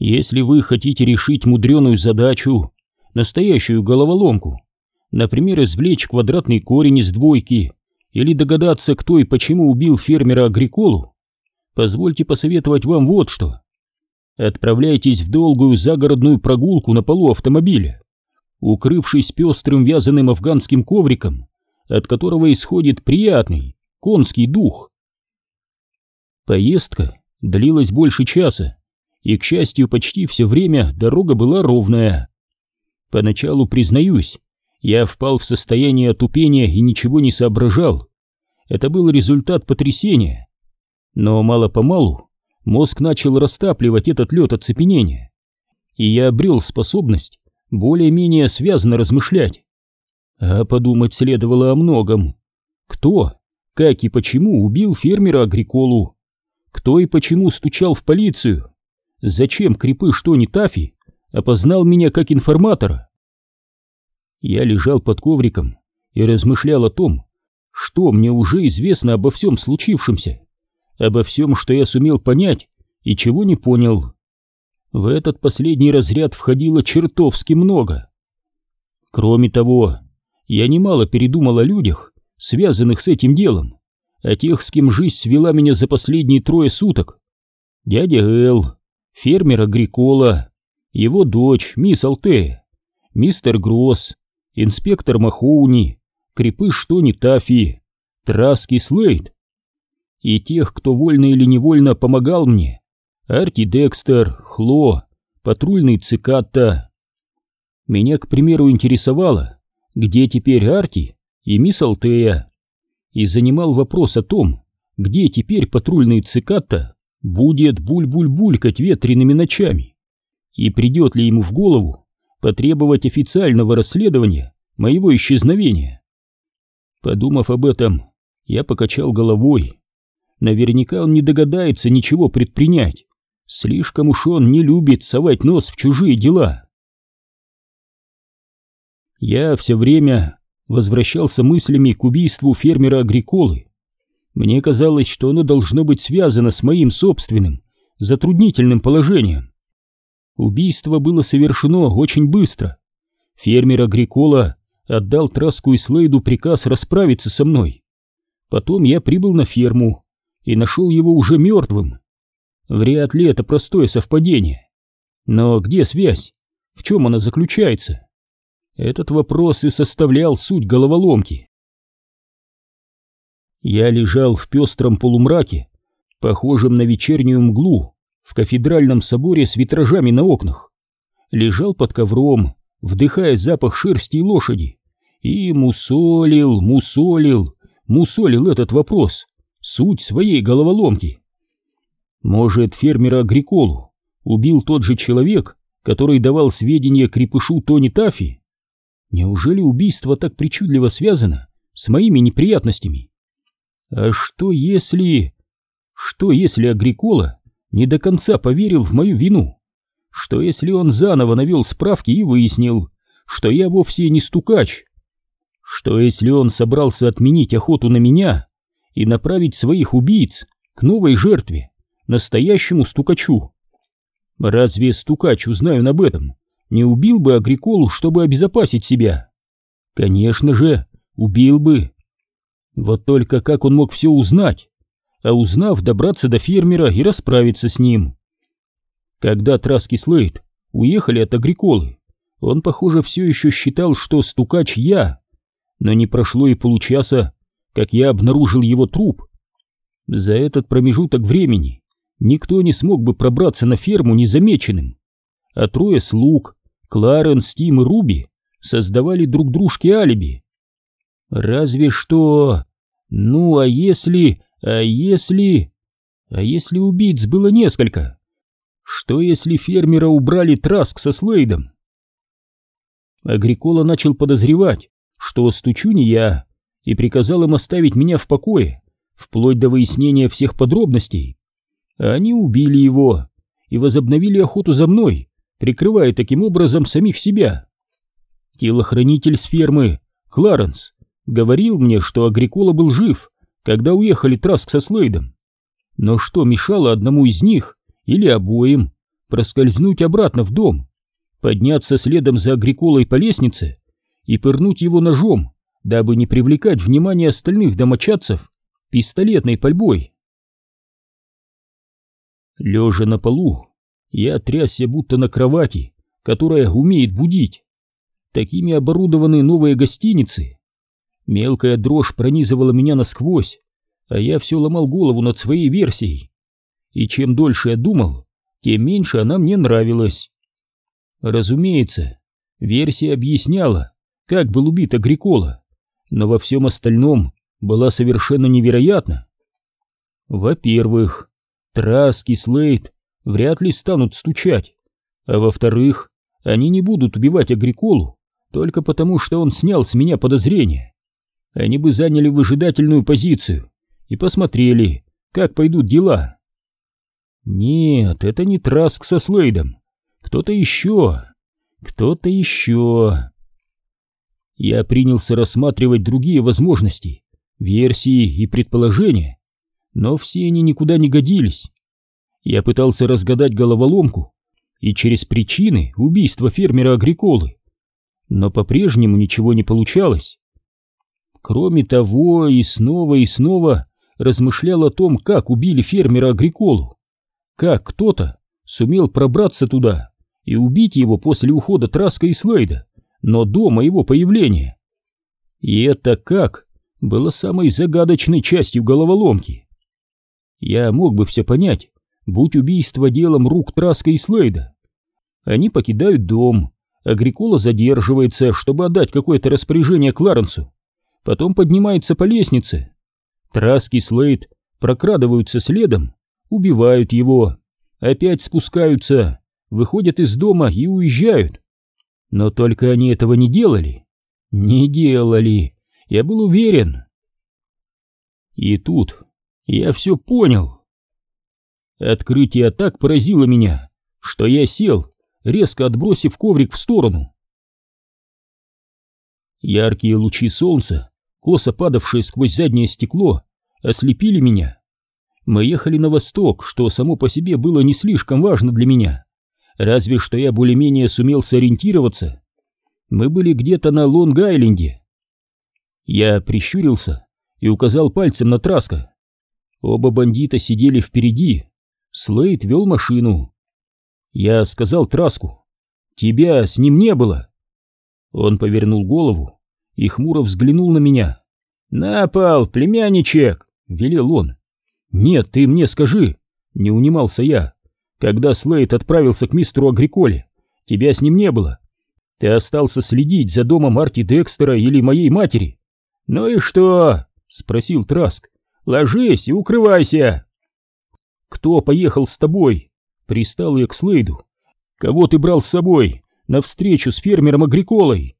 Если вы хотите решить мудреную задачу, настоящую головоломку, например, извлечь квадратный корень из двойки или догадаться, кто и почему убил фермера Агриколу, позвольте посоветовать вам вот что. Отправляйтесь в долгую загородную прогулку на полу автомобиля, укрывшись пестрым вязаным афганским ковриком, от которого исходит приятный конский дух. Поездка длилась больше часа, и, к счастью, почти все время дорога была ровная. Поначалу, признаюсь, я впал в состояние отупения и ничего не соображал. Это был результат потрясения. Но мало-помалу мозг начал растапливать этот лед оцепенения, и я обрел способность более-менее связно размышлять. А подумать следовало о многом. Кто, как и почему убил фермера Агриколу? Кто и почему стучал в полицию? Зачем крепыш Тони Тафи опознал меня как информатора? Я лежал под ковриком и размышлял о том, что мне уже известно обо всем случившемся, обо всем, что я сумел понять и чего не понял. В этот последний разряд входило чертовски много. Кроме того, я немало передумал о людях, связанных с этим делом, о тех, с кем жизнь свела меня за последние трое суток. Дядя Эл, фермер Агрикола, его дочь, мисс Алтея, мистер Гросс, инспектор Махоуни, крепыш Тони Тафи, Траски Слейд. И тех, кто вольно или невольно помогал мне, Арти Декстер, Хло, патрульный Цикатта. Меня, к примеру, интересовало, где теперь Арти и мисс Алтея, и занимал вопрос о том, где теперь патрульный Цикатта будет буль-буль-булькать ветреными ночами, и придет ли ему в голову потребовать официального расследования моего исчезновения. Подумав об этом, я покачал головой. Наверняка он не догадается ничего предпринять. Слишком уж он не любит совать нос в чужие дела. Я все время возвращался мыслями к убийству фермера Агриколы. Мне казалось, что оно должно быть связано с моим собственным, затруднительным положением. Убийство было совершено очень быстро. Фермер Агрикола отдал Траску и Слейду приказ расправиться со мной. Потом я прибыл на ферму и нашел его уже мертвым. Вряд ли это простое совпадение. Но где связь? В чем она заключается? Этот вопрос и составлял суть головоломки. Я лежал в пестром полумраке, похожем на вечернюю мглу, в кафедральном соборе с витражами на окнах. Лежал под ковром, вдыхая запах шерсти и лошади, и мусолил, мусолил, мусолил этот вопрос, суть своей головоломки. Может, фермера Агриколу убил тот же человек, который давал сведения крепышу Тони Тафи? Неужели убийство так причудливо связано с моими неприятностями? А что если... Что если Агрикола не до конца поверил в мою вину? Что если он заново навел справки и выяснил, что я вовсе не стукач? Что если он собрался отменить охоту на меня и направить своих убийц к новой жертве, настоящему стукачу? Разве стукач, узнаю об этом, не убил бы Агриколу, чтобы обезопасить себя? Конечно же, убил бы. Вот только как он мог все узнать? А узнав, добраться до фермера и расправиться с ним. Когда Траски Слейд уехали от Агриколы, он, похоже, все еще считал, что стукач я. Но не прошло и получаса, как я обнаружил его труп. За этот промежуток времени никто не смог бы пробраться на ферму незамеченным. А трое слуг, Кларенс, Тим и Руби создавали друг дружке алиби. Разве что... Ну, а если... А если... А если убийц было несколько? Что если фермера убрали Траск со Слейдом? Агрикола начал подозревать, что стучу не я, и приказал им оставить меня в покое, вплоть до выяснения всех подробностей. Они убили его и возобновили охоту за мной, прикрывая таким образом самих себя. Телохранитель с фермы, Кларенс, говорил мне, что Агрикола был жив, когда уехали Траск со Слейдом. Но что мешало одному из них или обоим проскользнуть обратно в дом, подняться следом за Агриколой по лестнице и пырнуть его ножом, дабы не привлекать внимание остальных домочадцев пистолетной пальбой. Лежа на полу, я трясся будто на кровати, которая умеет будить. Такими оборудованы новые гостиницы. Мелкая дрожь пронизывала меня насквозь, а я все ломал голову над своей версией. И чем дольше я думал, тем меньше она мне нравилась. Разумеется, версия объясняла, как был убит Агрикола, но во всем остальном была совершенно невероятна. Во-первых, Траски, Слейд вряд ли станут стучать, а во-вторых, они не будут убивать Агриколу только потому, что он снял с меня подозрения. Они бы заняли выжидательную позицию и посмотрели, как пойдут дела. Нет, это не Траск со Слейдом. Кто-то еще. Кто-то еще. Я принялся рассматривать другие возможности, версии и предположения, но все они никуда не годились. Я пытался разгадать головоломку и через причины убийства фермера Агриколы, но по-прежнему ничего не получалось. Кроме того, и снова и снова размышлял о том, как убили фермера Агриколу, как кто-то сумел пробраться туда и убить его после ухода Траска и Слейда, но до моего появления. И это как было самой загадочной частью головоломки. Я мог бы все понять, будь убийство делом рук Траска и Слейда. Они покидают дом, Агрикола задерживается, чтобы отдать какое-то распоряжение Кларенсу, потом поднимается по лестнице. Траски и Слейд прокрадываются следом, убивают его, опять спускаются, выходят из дома и уезжают. Но только они этого не делали. Не делали. Я был уверен. И тут я все понял. Открытие так поразило меня, что я сел, резко отбросив коврик в сторону. Яркие лучи солнца, косо падавшие сквозь заднее стекло, ослепили меня. Мы ехали на восток, что само по себе было не слишком важно для меня. Разве что я более-менее сумел сориентироваться. Мы были где-то на Лонг-Айленде. Я прищурился и указал пальцем на Траска. Оба бандита сидели впереди. Слейд вел машину. Я сказал Траску, «Тебя с ним не было». Он повернул голову и хмуро взглянул на меня. «На пол, племянничек!» — велел он. «Нет, ты мне скажи!» — не унимался я. Когда Слейд отправился к мистеру Агриколе, тебя с ним не было. Ты остался следить за домом Арти Декстера или моей матери. Ну и что? Спросил Траск. Ложись и укрывайся. Кто поехал с тобой? Пристал я к Слейду. Кого ты брал с собой на встречу с фермером Агриколой?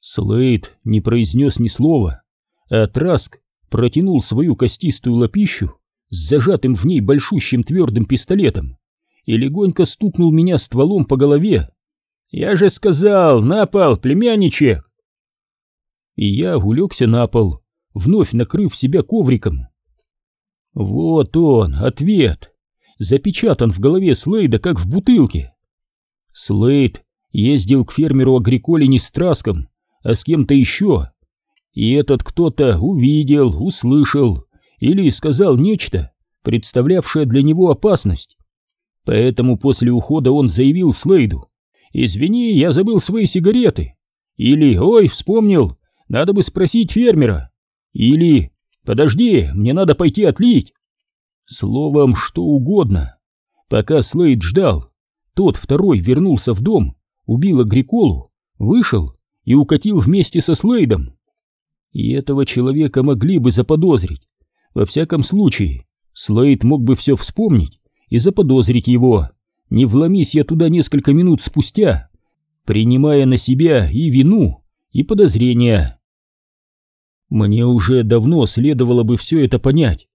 Слейд не произнес ни слова, а Траск протянул свою костистую лапищу с зажатым в ней большущим твердым пистолетом и легонько стукнул меня стволом по голове. «Я же сказал, на пол, племянничек!» И я улегся на пол, вновь накрыв себя ковриком. Вот он, ответ, запечатан в голове Слейда, как в бутылке. Слейд ездил к фермеру Агриколе не с Траском, а с кем-то еще. И этот кто-то увидел, услышал или сказал нечто, представлявшее для него опасность. Поэтому после ухода он заявил Слейду, «Извини, я забыл свои сигареты». Или «Ой, вспомнил, надо бы спросить фермера». Или «Подожди, мне надо пойти отлить». Словом, что угодно. Пока Слейд ждал, тот второй вернулся в дом, убил Агриколу, вышел и укатил вместе со Слейдом. И этого человека могли бы заподозрить. Во всяком случае, Слейд мог бы все вспомнить и заподозрить его, не вломись я туда несколько минут спустя, принимая на себя и вину, и подозрения. Мне уже давно следовало бы все это понять,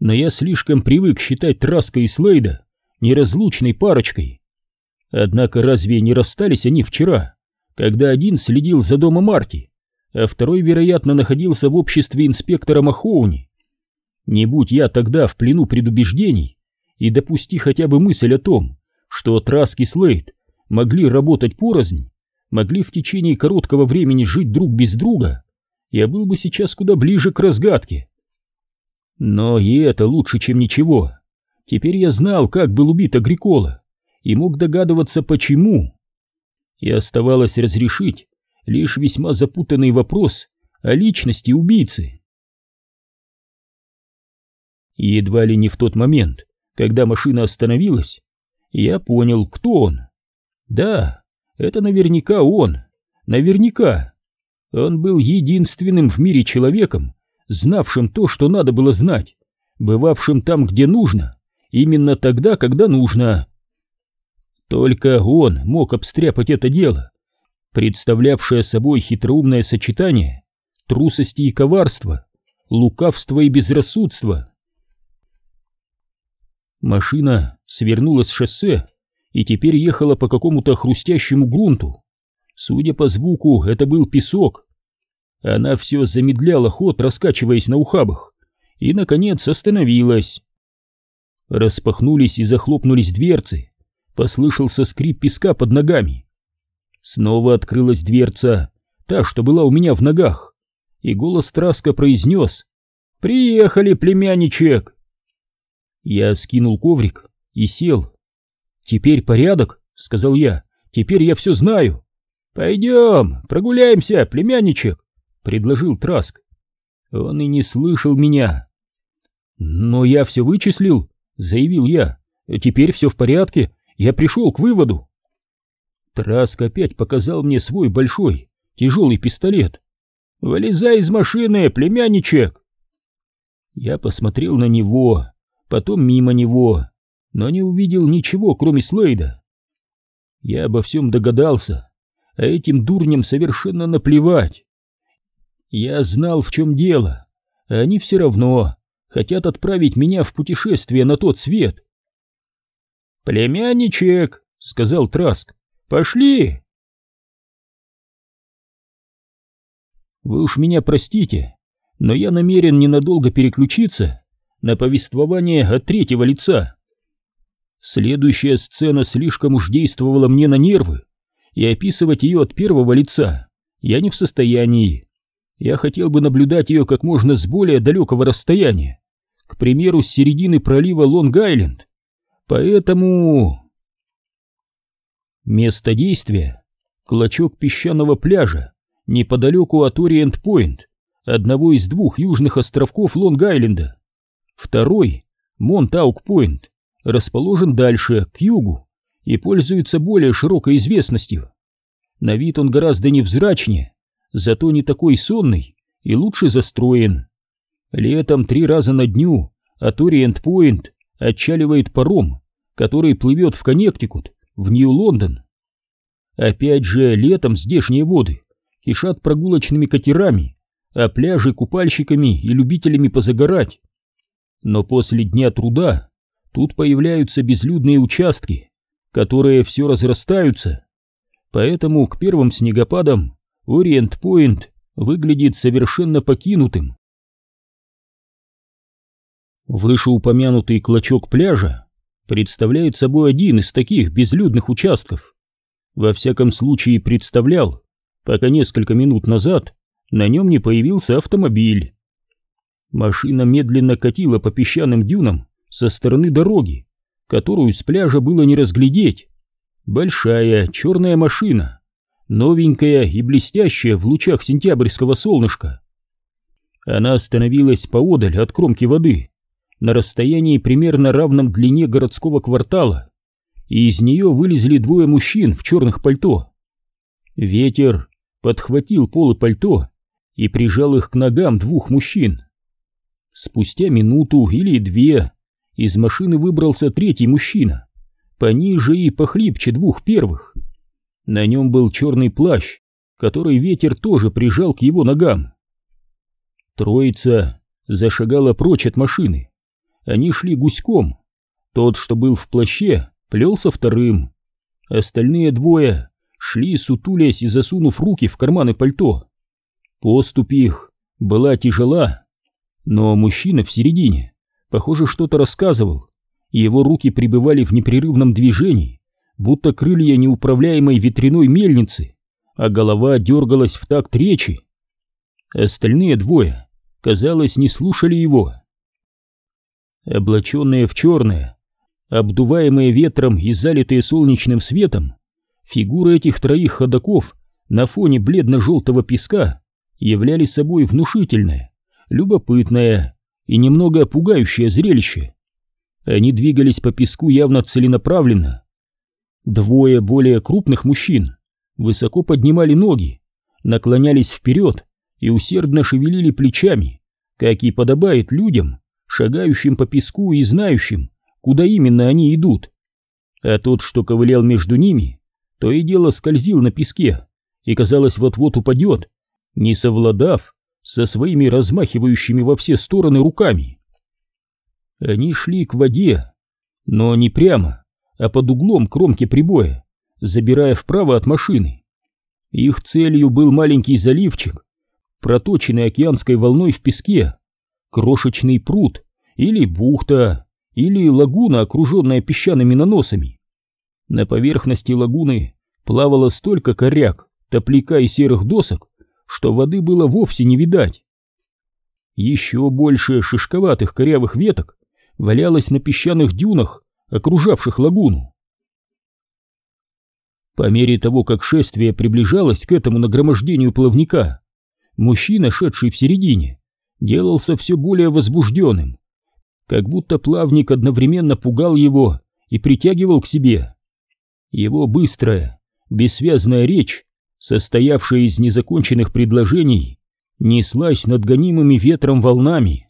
но я слишком привык считать Траска и Слейда неразлучной парочкой. Однако разве не расстались они вчера, когда один следил за домом Марти, а второй, вероятно, находился в обществе инспектора Махоуни? Не будь я тогда в плену предубеждений, и допусти хотя бы мысль о том, что Траск и Слейд могли работать порознь, могли в течение короткого времени жить друг без друга, я был бы сейчас куда ближе к разгадке. Но и это лучше, чем ничего. Теперь я знал, как был убит Агрикола, и мог догадываться, почему. И оставалось разрешить лишь весьма запутанный вопрос о личности убийцы. Едва ли не в тот момент, когда машина остановилась, я понял, кто он. Да, это наверняка он. Наверняка. Он был единственным в мире человеком, знавшим то, что надо было знать, бывавшим там, где нужно, именно тогда, когда нужно. Только он мог обстряпать это дело, представлявшее собой хитроумное сочетание трусости и коварства, лукавства и безрассудства. Машина свернула с шоссе и теперь ехала по какому-то хрустящему грунту. Судя по звуку, это был песок. Она все замедляла ход, раскачиваясь на ухабах, и, наконец, остановилась. Распахнулись и захлопнулись дверцы, послышался скрип песка под ногами. Снова открылась дверца, та, что была у меня в ногах, и голос Траска произнес «Приехали, племянничек!» Я скинул коврик и сел. «Теперь порядок», — сказал я, — «теперь я все знаю». «Пойдем, прогуляемся, племянничек», — предложил Траск. Он и не слышал меня. «Но я все вычислил», — заявил я. «Теперь все в порядке, я пришел к выводу». Траск опять показал мне свой большой, тяжелый пистолет. «Вылезай из машины, племянничек!» Я посмотрел на него, потом мимо него, но не увидел ничего, кроме Слейда. Я обо всем догадался, а этим дурням совершенно наплевать. Я знал, в чем дело, а они все равно хотят отправить меня в путешествие на тот свет. «Племянничек», — сказал Траск, — «пошли». Вы уж меня простите, но я намерен ненадолго переключиться на повествование от третьего лица. Следующая сцена слишком уж действовала мне на нервы, и описывать ее от первого лица я не в состоянии. Я хотел бы наблюдать ее как можно с более далекого расстояния, к примеру, с середины пролива Лонг-Айленд. Поэтому... Место действия — клочок песчаного пляжа, неподалеку от Ориент-Пойнт, одного из двух южных островков Лонг-Айленда. Второй — Монтаук-Пойнт, расположен дальше, к югу, и пользуется более широкой известностью. На вид он гораздо невзрачнее, зато не такой сонный и лучше застроен. Летом три раза на дню от Ориент-Пойнт отчаливает паром, который плывет в Коннектикут, в Нью-Лондон. Опять же, летом здешние воды кишат прогулочными катерами, а пляжи купальщиками и любителями позагорать. Но после дня труда тут появляются безлюдные участки, которые все разрастаются. Поэтому к первым снегопадам Ориент-Пойнт выглядит совершенно покинутым. Вышеупомянутый клочок пляжа представляет собой один из таких безлюдных участков. Во всяком случае представлял, пока несколько минут назад на нем не появился автомобиль. Машина медленно катила по песчаным дюнам со стороны дороги, которую с пляжа было не разглядеть. Большая черная машина, новенькая и блестящая в лучах сентябрьского солнышка. Она остановилась поодаль от кромки воды, на расстоянии примерно равном длине городского квартала, и из нее вылезли двое мужчин в черных пальто. Ветер подхватил полы пальто и прижал их к ногам двух мужчин. Спустя минуту или две из машины выбрался третий мужчина, пониже и похлипче двух первых. На нем был черный плащ, который ветер тоже прижал к его ногам. Троица зашагала прочь от машины. Они шли гуськом. Тот, что был в плаще, плелся вторым. Остальные двое шли, сутулясь и засунув руки в карманы пальто. Поступь их была тяжела, но мужчина в середине Похоже, что-то рассказывал, его руки пребывали в непрерывном движении, будто крылья неуправляемой ветряной мельницы, а голова дергалась в такт речи. Остальные двое, казалось, не слушали его. Облаченные в черное, обдуваемые ветром и залитые солнечным светом, фигуры этих троих ходоков на фоне бледно-желтого песка являли собой внушительное, любопытное и немного пугающее зрелище. Они двигались по песку явно целенаправленно. Двое более крупных мужчин высоко поднимали ноги, наклонялись вперед и усердно шевелили плечами, как и подобает людям, шагающим по песку и знающим, куда именно они идут. А тот, что ковылял между ними, то и дело скользил на песке и, казалось, вот-вот упадет, не совладав со своими размахивающими во все стороны руками. Они шли к воде, но не прямо, а под углом кромки прибоя, забирая вправо от машины. Их целью был маленький заливчик, проточенный океанской волной в песке, крошечный пруд или бухта, или лагуна, окруженная песчаными наносами. На поверхности лагуны плавало столько коряк, топляка и серых досок, что воды было вовсе не видать. Еще больше шишковатых корявых веток валялась на песчаных дюнах, окружавших лагуну. По мере того, как шествие приближалось к этому нагромождению плавника, мужчина, шедший в середине, делался все более возбужденным, как будто плавник одновременно пугал его и притягивал к себе. Его быстрая, бессвязная речь, состоявшая из незаконченных предложений, неслась над гонимыми ветром волнами.